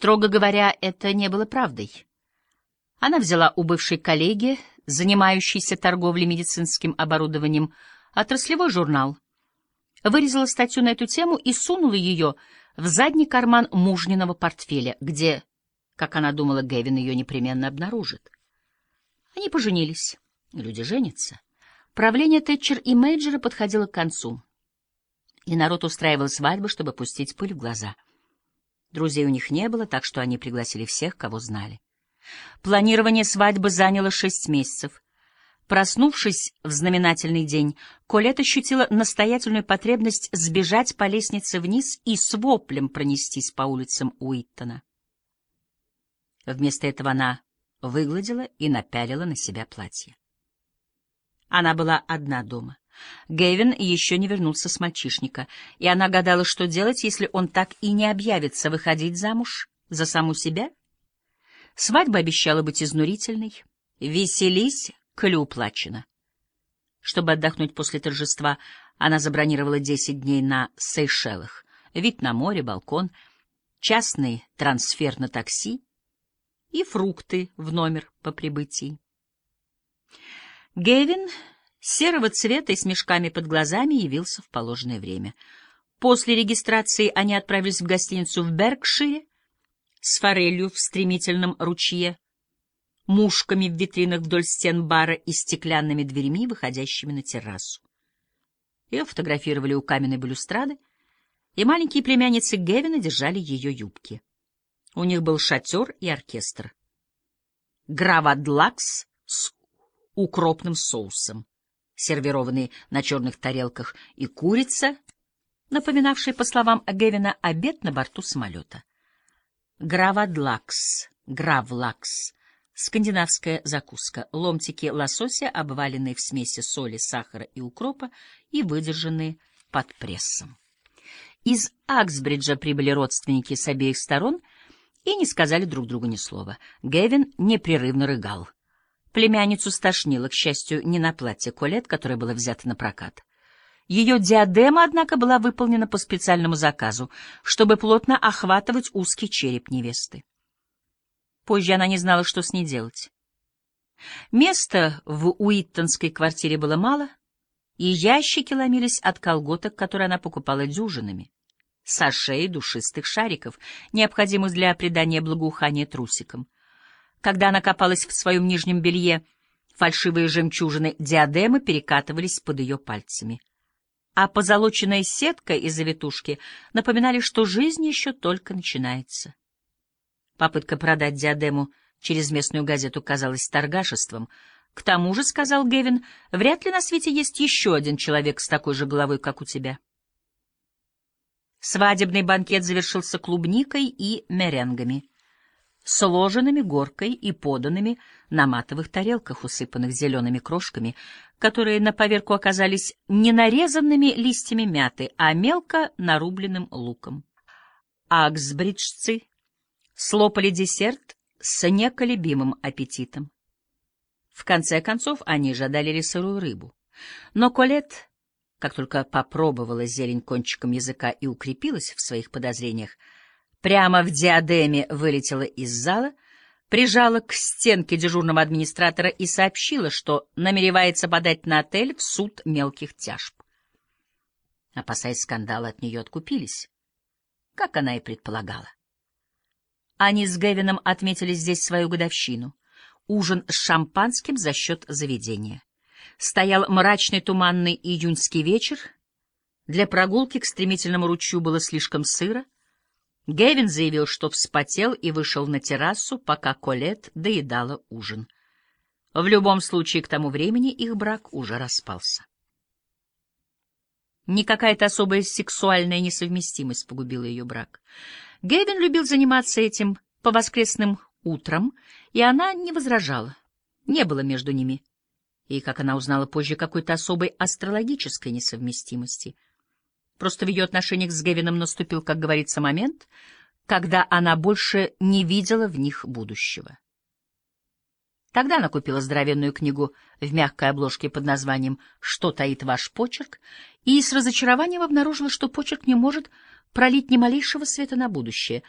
Строго говоря, это не было правдой. Она взяла у бывшей коллеги, занимающейся торговлей медицинским оборудованием, отраслевой журнал, вырезала статью на эту тему и сунула ее в задний карман мужниного портфеля, где, как она думала, Гэвин ее непременно обнаружит. Они поженились. Люди женятся. Правление Тэтчер и Мейджера подходило к концу, и народ устраивал свадьбы, чтобы пустить пыль в глаза. Друзей у них не было, так что они пригласили всех, кого знали. Планирование свадьбы заняло шесть месяцев. Проснувшись в знаменательный день, Колет ощутила настоятельную потребность сбежать по лестнице вниз и с воплем пронестись по улицам Уиттона. Вместо этого она выгладила и напялила на себя платье. Она была одна дома. Гэвин еще не вернулся с мальчишника, и она гадала, что делать, если он так и не объявится выходить замуж за саму себя. Свадьба обещала быть изнурительной. Веселись, коли уплачено. Чтобы отдохнуть после торжества, она забронировала десять дней на Сейшелах. Вид на море, балкон, частный трансфер на такси и фрукты в номер по прибытии. Гевин, серого цвета и с мешками под глазами, явился в положенное время. После регистрации они отправились в гостиницу в Беркшире с форелью в стремительном ручье, мушками в витринах вдоль стен бара и стеклянными дверьми, выходящими на террасу. Ее фотографировали у каменной балюстрады, и маленькие племянницы Гевина держали ее юбки. У них был шатер и оркестр. Гравадлакс с укропным соусом, сервированный на черных тарелках, и курица, напоминавшая, по словам Гевина, обед на борту самолета. Гравадлакс, гравлакс, скандинавская закуска, ломтики лосося, обваленные в смеси соли, сахара и укропа и выдержанные под прессом. Из Аксбриджа прибыли родственники с обеих сторон и не сказали друг другу ни слова. Гевин непрерывно рыгал. Племянницу стошнило, к счастью, не на платье Колет, которое было взято на прокат. Ее диадема, однако, была выполнена по специальному заказу, чтобы плотно охватывать узкий череп невесты. Позже она не знала, что с ней делать. Места в Уиттонской квартире было мало, и ящики ломились от колготок, которые она покупала дюжинами, сашей душистых шариков, необходимых для придания благоухания трусикам. Когда она копалась в своем нижнем белье, фальшивые жемчужины диадемы перекатывались под ее пальцами. А позолоченная сетка и завитушки напоминали, что жизнь еще только начинается. Попытка продать диадему через местную газету казалась торгашеством. К тому же, — сказал Гевин, — вряд ли на свете есть еще один человек с такой же головой, как у тебя. Свадебный банкет завершился клубникой и меренгами сложенными горкой и поданными на матовых тарелках, усыпанных зелеными крошками, которые на поверку оказались не нарезанными листьями мяты, а мелко нарубленным луком. Аксбриджцы слопали десерт с неколебимым аппетитом. В конце концов, они жадали сырую рыбу. Но Колет, как только попробовала зелень кончиком языка и укрепилась в своих подозрениях, прямо в диадеме вылетела из зала, прижала к стенке дежурного администратора и сообщила, что намеревается подать на отель в суд мелких тяжб. Опасаясь скандала, от нее откупились, как она и предполагала. Они с Гевином отметили здесь свою годовщину. Ужин с шампанским за счет заведения. Стоял мрачный туманный июньский вечер. Для прогулки к стремительному ручью было слишком сыро — Гевин заявил, что вспотел и вышел на террасу, пока Колет доедала ужин. В любом случае, к тому времени их брак уже распался. Не какая-то особая сексуальная несовместимость погубила ее брак. Гевин любил заниматься этим по воскресным утрам, и она не возражала. Не было между ними. И, как она узнала позже, какой-то особой астрологической несовместимости — Просто в ее отношениях с Гевином наступил, как говорится, момент, когда она больше не видела в них будущего. Тогда она купила здоровенную книгу в мягкой обложке под названием «Что таит ваш почерк?» и с разочарованием обнаружила, что почерк не может пролить ни малейшего света на будущее.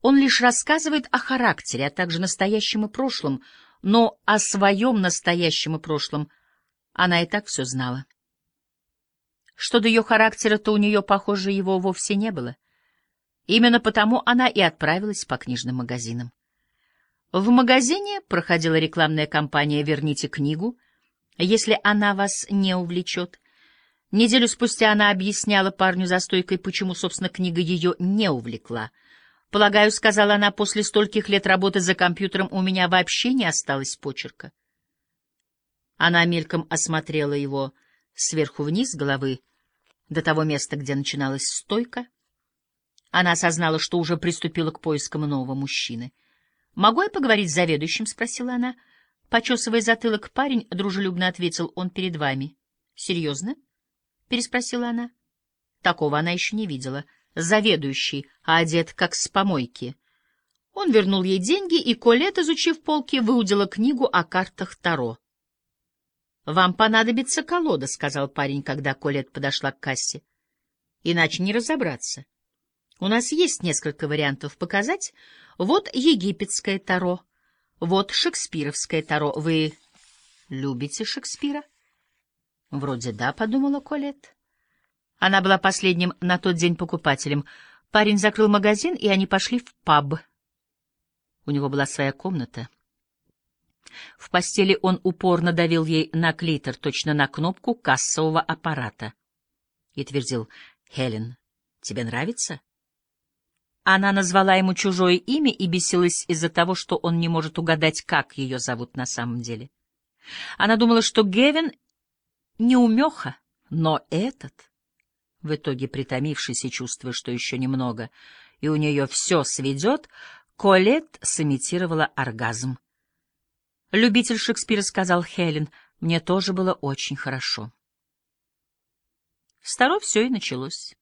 Он лишь рассказывает о характере, а также настоящем и прошлом, но о своем настоящем и прошлом она и так все знала. Что до ее характера, то у нее, похоже, его вовсе не было. Именно потому она и отправилась по книжным магазинам. В магазине проходила рекламная кампания «Верните книгу», если она вас не увлечет. Неделю спустя она объясняла парню за стойкой, почему, собственно, книга ее не увлекла. «Полагаю, — сказала она, — после стольких лет работы за компьютером у меня вообще не осталось почерка». Она мельком осмотрела его сверху вниз головы до того места, где начиналась стойка. Она осознала, что уже приступила к поискам нового мужчины. «Могу я поговорить с заведующим?» — спросила она. Почесывая затылок, парень дружелюбно ответил, «Он перед вами». «Серьезно?» — переспросила она. Такого она еще не видела. Заведующий, а одет как с помойки. Он вернул ей деньги, и Колет, изучив полки, выудила книгу о картах Таро. «Вам понадобится колода», — сказал парень, когда Колет подошла к кассе. «Иначе не разобраться. У нас есть несколько вариантов показать. Вот египетское Таро, вот шекспировское Таро. Вы любите Шекспира?» «Вроде да», — подумала Колет. Она была последним на тот день покупателем. Парень закрыл магазин, и они пошли в паб. У него была своя комната. В постели он упорно давил ей на клитор, точно на кнопку кассового аппарата. И твердил, «Хелен, тебе нравится?» Она назвала ему чужое имя и бесилась из-за того, что он не может угадать, как ее зовут на самом деле. Она думала, что Гевин не умеха, но этот, в итоге притомившись и чувствуя, что еще немного, и у нее все сведет, Колет сымитировала оргазм. Любитель Шекспира сказал Хелен, мне тоже было очень хорошо. С Таро все и началось.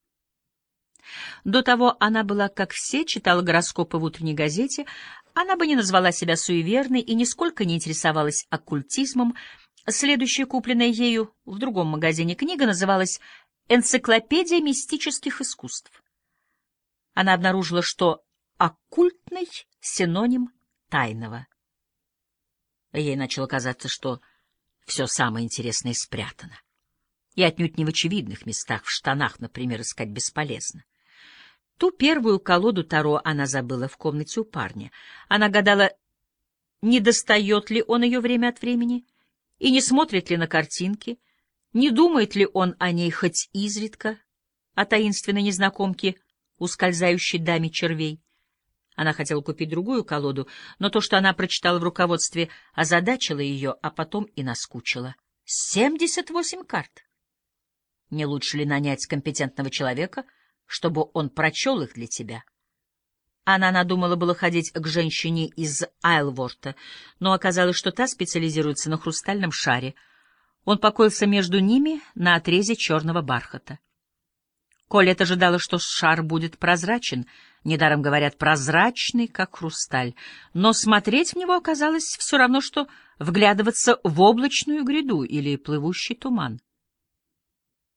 До того она была, как все, читала гороскопы в утренней газете, она бы не назвала себя суеверной и нисколько не интересовалась оккультизмом. Следующая, купленная ею в другом магазине книга, называлась «Энциклопедия мистических искусств». Она обнаружила, что оккультный — синоним тайного. Ей начало казаться, что все самое интересное спрятано. И отнюдь не в очевидных местах, в штанах, например, искать бесполезно. Ту первую колоду Таро она забыла в комнате у парня. Она гадала, не достает ли он ее время от времени, и не смотрит ли на картинки, не думает ли он о ней хоть изредка, о таинственной незнакомке, ускользающей даме червей. Она хотела купить другую колоду, но то, что она прочитала в руководстве, озадачило ее, а потом и наскучило. Семьдесят восемь карт! Не лучше ли нанять компетентного человека, чтобы он прочел их для тебя? Она надумала было ходить к женщине из Айлворта, но оказалось, что та специализируется на хрустальном шаре. Он покоился между ними на отрезе черного бархата. Колет ожидала, что шар будет прозрачен, недаром говорят прозрачный, как хрусталь, но смотреть в него оказалось все равно, что вглядываться в облачную гряду или плывущий туман.